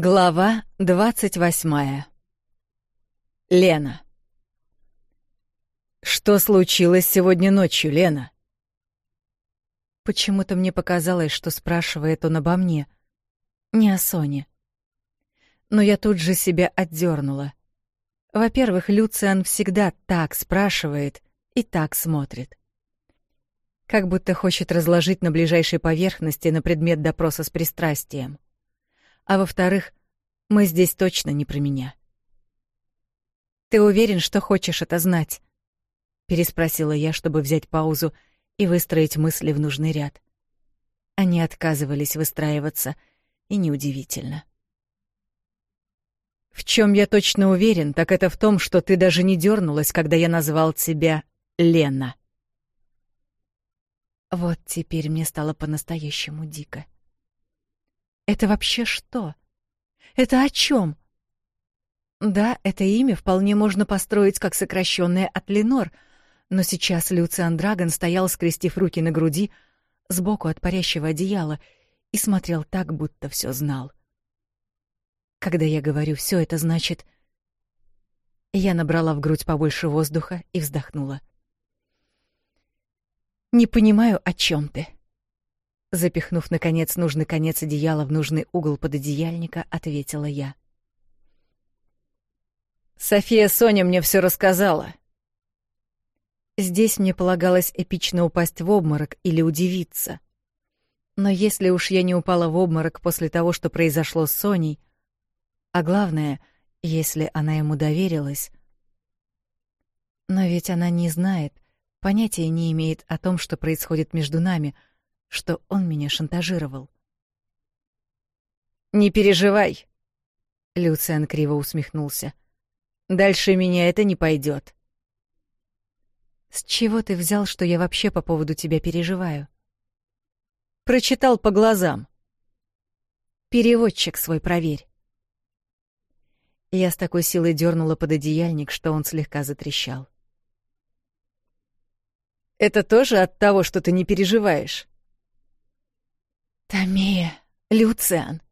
Глава 28. Лена. Что случилось сегодня ночью, Лена? Почему-то мне показалось, что спрашивает он обо мне, не о Соне. Но я тут же себя отдернула. Во-первых, Люциан всегда так спрашивает и так смотрит. Как будто хочет разложить на ближайшей поверхности на предмет допроса с пристрастием. — а во-вторых, мы здесь точно не про меня. Ты уверен, что хочешь это знать? переспросила я, чтобы взять паузу и выстроить мысли в нужный ряд. Они отказывались выстраиваться, и неудивительно. В чем я точно уверен, так это в том, что ты даже не дернулась, когда я назвал тебя Лена. Вот теперь мне стало по-настоящему дико. Это вообще что? Это о чем? Да, это имя вполне можно построить как сокращенное от Ленор, но сейчас Люциан Драгон стоял, скрестив руки на груди, сбоку от парящего одеяла, и смотрел так, будто все знал. Когда я говорю «все это значит...» Я набрала в грудь побольше воздуха и вздохнула. «Не понимаю, о чем ты», Запихнув, наконец, нужный конец одеяла в нужный угол под одеяльника, ответила я. «София Соня мне все рассказала». Здесь мне полагалось эпично упасть в обморок или удивиться. Но если уж я не упала в обморок после того, что произошло с Соней, а главное, если она ему доверилась... Но ведь она не знает, понятия не имеет о том, что происходит между нами — что он меня шантажировал. «Не переживай», — Люциан криво усмехнулся. «Дальше меня это не пойдет». «С чего ты взял, что я вообще по поводу тебя переживаю?» «Прочитал по глазам». «Переводчик свой проверь». Я с такой силой дернула под одеяльник, что он слегка затрещал. «Это тоже от того, что ты не переживаешь?» «Томея, Люциан,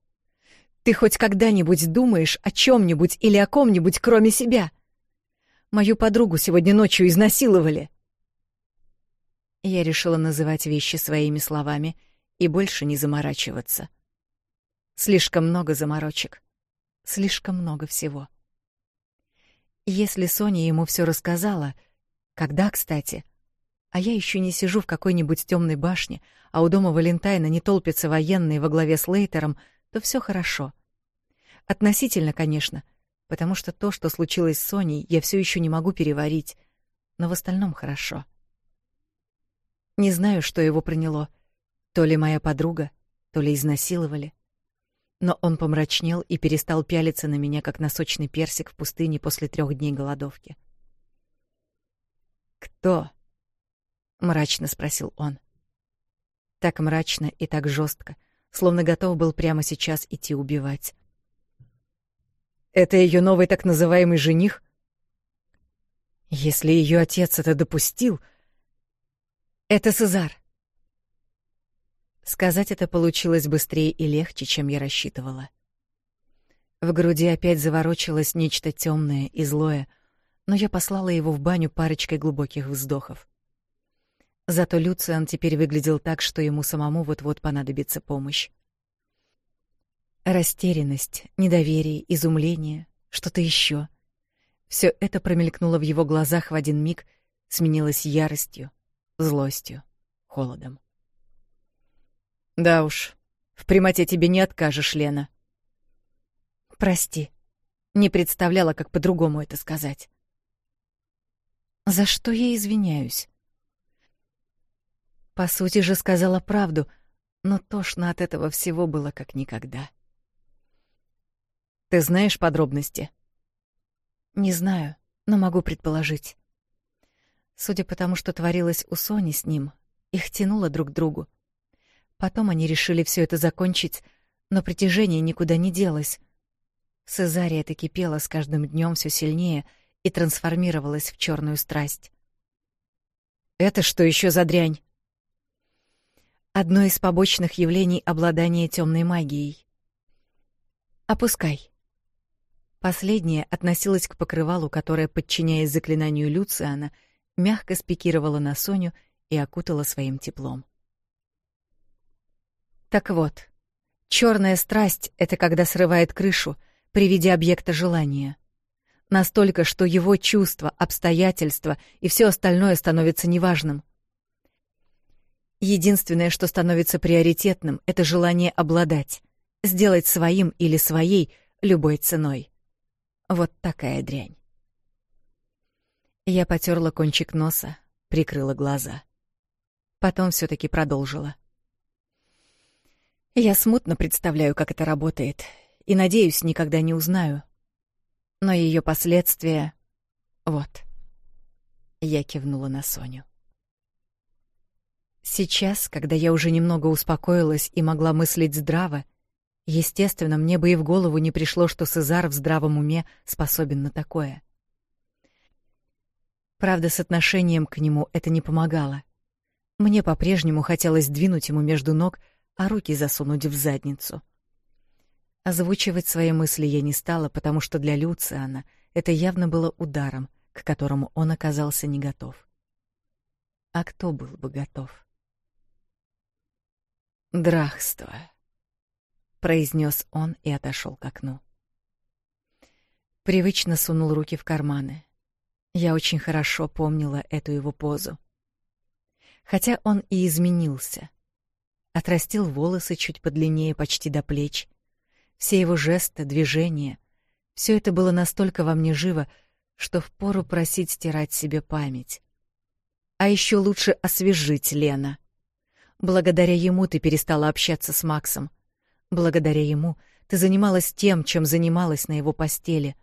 ты хоть когда-нибудь думаешь о чем-нибудь или о ком-нибудь, кроме себя? Мою подругу сегодня ночью изнасиловали». Я решила называть вещи своими словами и больше не заморачиваться. Слишком много заморочек, слишком много всего. Если Соня ему все рассказала, когда, кстати, — а я еще не сижу в какой-нибудь темной башне, а у дома Валентайна не толпится военные во главе с Лейтером, то все хорошо. Относительно, конечно, потому что то, что случилось с Соней, я все еще не могу переварить, но в остальном хорошо. Не знаю, что его приняло. То ли моя подруга, то ли изнасиловали. Но он помрачнел и перестал пялиться на меня, как на сочный персик в пустыне после трех дней голодовки. «Кто?» — мрачно спросил он. Так мрачно и так жестко, словно готов был прямо сейчас идти убивать. «Это ее новый так называемый жених?» «Если ее отец это допустил...» «Это Сезар!» Сказать это получилось быстрее и легче, чем я рассчитывала. В груди опять заворочилось нечто темное и злое, но я послала его в баню парочкой глубоких вздохов. Зато Люциан теперь выглядел так, что ему самому вот-вот понадобится помощь. Растерянность, недоверие, изумление, что-то еще. Все это промелькнуло в его глазах в один миг, сменилось яростью, злостью, холодом. Да уж, в прямоте тебе не откажешь, Лена. Прости. Не представляла, как по-другому это сказать. За что я извиняюсь? По сути же сказала правду, но тошно от этого всего было как никогда. Ты знаешь подробности? Не знаю, но могу предположить. Судя по тому, что творилось у Сони с ним, их тянуло друг к другу. Потом они решили все это закончить, но притяжение никуда не делось. Сезария это кипела с каждым днем все сильнее и трансформировалась в черную страсть. «Это что еще за дрянь?» одно из побочных явлений обладания темной магией. Опускай. Последнее относилось к покрывалу, которое, подчиняясь заклинанию Люциана, мягко спикировало на Соню и окутало своим теплом. Так вот, черная страсть — это когда срывает крышу при виде объекта желания. Настолько, что его чувства, обстоятельства и все остальное становится неважным — Единственное, что становится приоритетным, это желание обладать, сделать своим или своей любой ценой. Вот такая дрянь. Я потерла кончик носа, прикрыла глаза. Потом все таки продолжила. Я смутно представляю, как это работает, и, надеюсь, никогда не узнаю. Но ее последствия... Вот. Я кивнула на Соню. Сейчас, когда я уже немного успокоилась и могла мыслить здраво, естественно, мне бы и в голову не пришло, что Сезар в здравом уме способен на такое. Правда, с отношением к нему это не помогало. Мне по-прежнему хотелось двинуть ему между ног, а руки засунуть в задницу. Озвучивать свои мысли я не стала, потому что для Люциана это явно было ударом, к которому он оказался не готов. А кто был бы готов? Драхство, произнес он и отошел к окну. Привычно сунул руки в карманы. Я очень хорошо помнила эту его позу. Хотя он и изменился. Отрастил волосы чуть подлиннее, почти до плеч. Все его жесты, движения, все это было настолько во мне живо, что впору просить стирать себе память. А еще лучше освежить Лена — Благодаря ему ты перестала общаться с Максом. Благодаря ему ты занималась тем, чем занималась на его постели.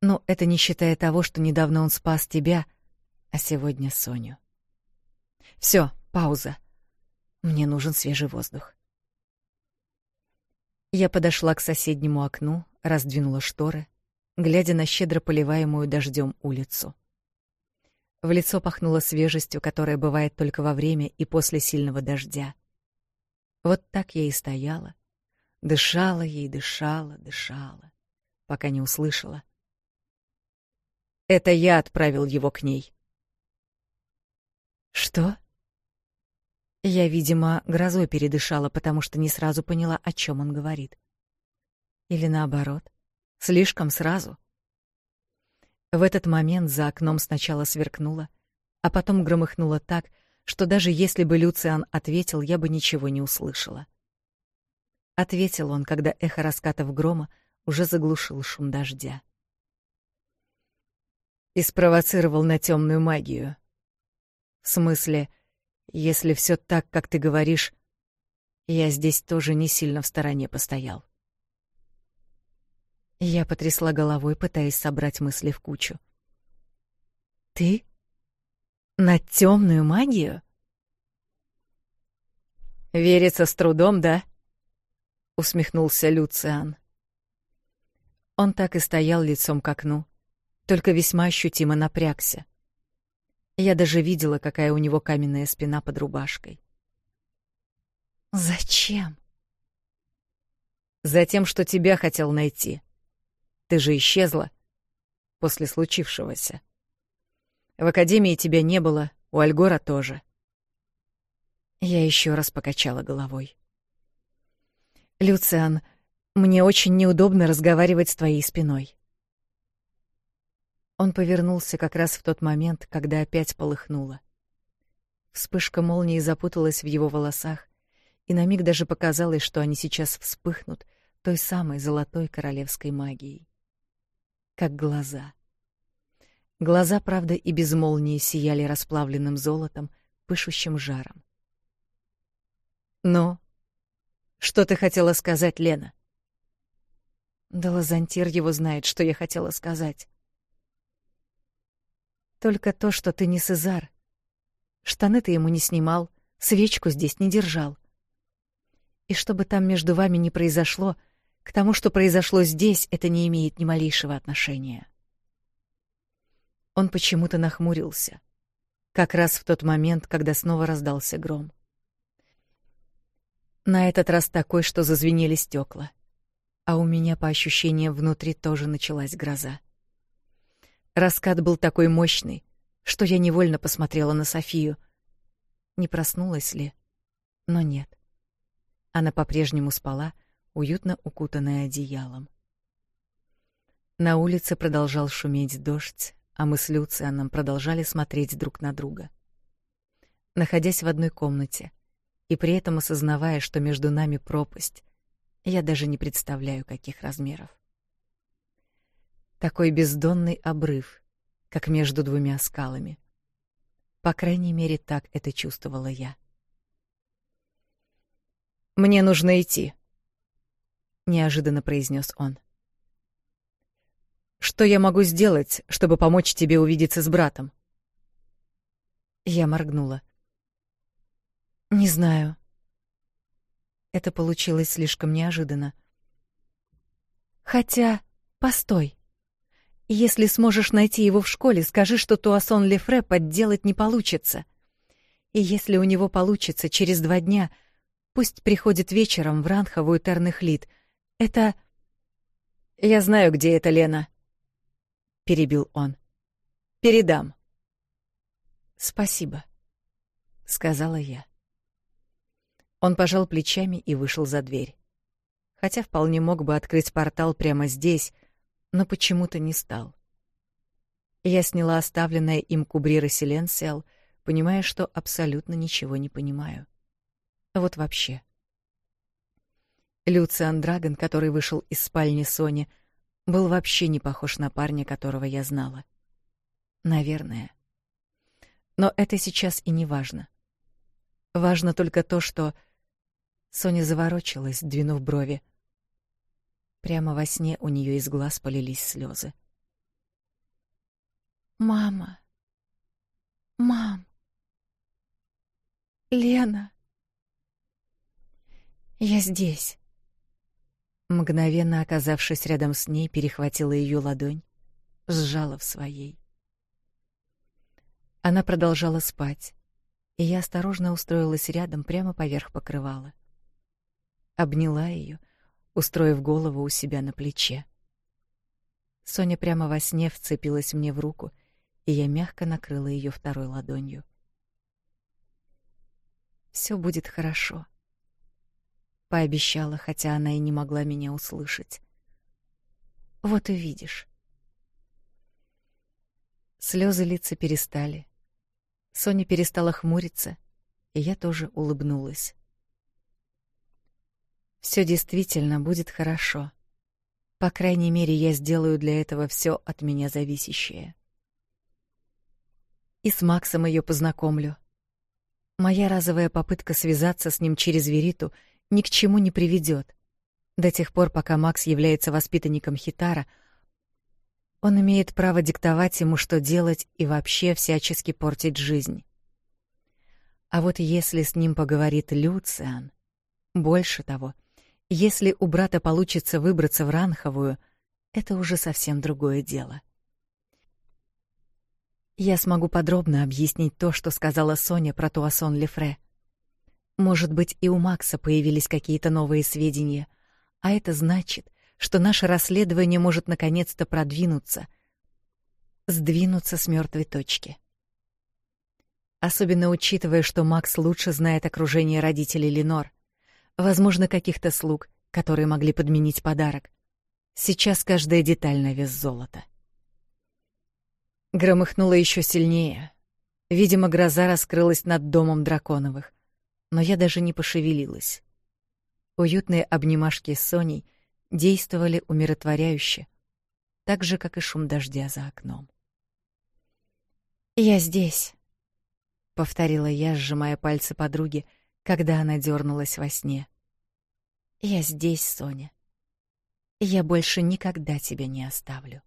Но это не считая того, что недавно он спас тебя, а сегодня Соню. Все, пауза. Мне нужен свежий воздух. Я подошла к соседнему окну, раздвинула шторы, глядя на щедро поливаемую дождем улицу. В лицо пахнуло свежестью, которая бывает только во время и после сильного дождя. Вот так я и стояла, дышала ей, дышала, дышала, пока не услышала. Это я отправил его к ней. Что? Я, видимо, грозой передышала, потому что не сразу поняла, о чем он говорит. Или наоборот, слишком сразу — в этот момент за окном сначала сверкнуло, а потом громыхнуло так, что даже если бы Люциан ответил, я бы ничего не услышала. Ответил он, когда эхо раскатов грома уже заглушил шум дождя. И спровоцировал на темную магию. В смысле, если все так, как ты говоришь, я здесь тоже не сильно в стороне постоял. Я потрясла головой, пытаясь собрать мысли в кучу. Ты на темную магию? Верится с трудом, да? усмехнулся Люциан. Он так и стоял лицом к окну, только весьма ощутимо напрягся. Я даже видела, какая у него каменная спина под рубашкой. Зачем? Затем, что тебя хотел найти. Ты же исчезла после случившегося. В академии тебя не было, у Альгора тоже. Я еще раз покачала головой. Люциан, мне очень неудобно разговаривать с твоей спиной. Он повернулся как раз в тот момент, когда опять полыхнуло. Вспышка молнии запуталась в его волосах, и на миг даже показалось, что они сейчас вспыхнут той самой золотой королевской магией как глаза. Глаза, правда, и без молнии сияли расплавленным золотом, пышущим жаром. Но что ты хотела сказать, Лена?» «Да Лазантир его знает, что я хотела сказать». «Только то, что ты не Сезар. Штаны ты ему не снимал, свечку здесь не держал. И что бы там между вами ни произошло, — к тому, что произошло здесь, это не имеет ни малейшего отношения. Он почему-то нахмурился, как раз в тот момент, когда снова раздался гром. На этот раз такой, что зазвенели стекла, а у меня по ощущениям внутри тоже началась гроза. Раскат был такой мощный, что я невольно посмотрела на Софию. Не проснулась ли? Но нет. Она по-прежнему спала, уютно укутанная одеялом. На улице продолжал шуметь дождь, а мы с Люцианом продолжали смотреть друг на друга. Находясь в одной комнате и при этом осознавая, что между нами пропасть, я даже не представляю, каких размеров. Такой бездонный обрыв, как между двумя скалами. По крайней мере, так это чувствовала я. «Мне нужно идти», неожиданно произнес он. Что я могу сделать, чтобы помочь тебе увидеться с братом? Я моргнула. Не знаю. Это получилось слишком неожиданно. Хотя, постой. Если сможешь найти его в школе, скажи, что Туасон Лефре подделать не получится. И если у него получится через два дня, пусть приходит вечером в Ранховую Терных — это... Я знаю, где это, Лена. Перебил он. Передам. Спасибо, сказала я. Он пожал плечами и вышел за дверь. Хотя вполне мог бы открыть портал прямо здесь, но почему-то не стал. Я сняла оставленное им кубри Расселенсиал, понимая, что абсолютно ничего не понимаю. Вот вообще. — Люциан Драгон, который вышел из спальни Сони, был вообще не похож на парня, которого я знала. Наверное. Но это сейчас и не важно. Важно только то, что... Соня заворочилась, двинув брови. Прямо во сне у нее из глаз полились слезы. «Мама! Мам! Лена!» «Я здесь!» Мгновенно оказавшись рядом с ней, перехватила ее ладонь, сжала в своей. Она продолжала спать, и я осторожно устроилась рядом, прямо поверх покрывала. Обняла ее, устроив голову у себя на плече. Соня прямо во сне вцепилась мне в руку, и я мягко накрыла ее второй ладонью. Все будет хорошо», пообещала, хотя она и не могла меня услышать. Вот и видишь. Слезы лица перестали. Соня перестала хмуриться, и я тоже улыбнулась. Все действительно будет хорошо. По крайней мере, я сделаю для этого все от меня зависящее. И с Максом ее познакомлю. Моя разовая попытка связаться с ним через Вериту — ни к чему не приведет. До тех пор, пока Макс является воспитанником Хитара, он имеет право диктовать ему, что делать и вообще всячески портить жизнь. А вот если с ним поговорит Люциан, больше того, если у брата получится выбраться в Ранховую, это уже совсем другое дело. Я смогу подробно объяснить то, что сказала Соня про Туасон Лефре. Может быть, и у Макса появились какие-то новые сведения, а это значит, что наше расследование может наконец-то продвинуться, сдвинуться с мертвой точки. Особенно учитывая, что Макс лучше знает окружение родителей Ленор, возможно, каких-то слуг, которые могли подменить подарок. Сейчас каждая деталь на вес золота. Громыхнуло еще сильнее. Видимо, гроза раскрылась над домом Драконовых — но я даже не пошевелилась. Уютные обнимашки с Соней действовали умиротворяюще, так же, как и шум дождя за окном. «Я здесь», — повторила я, сжимая пальцы подруги, когда она дернулась во сне. «Я здесь, Соня. Я больше никогда тебя не оставлю».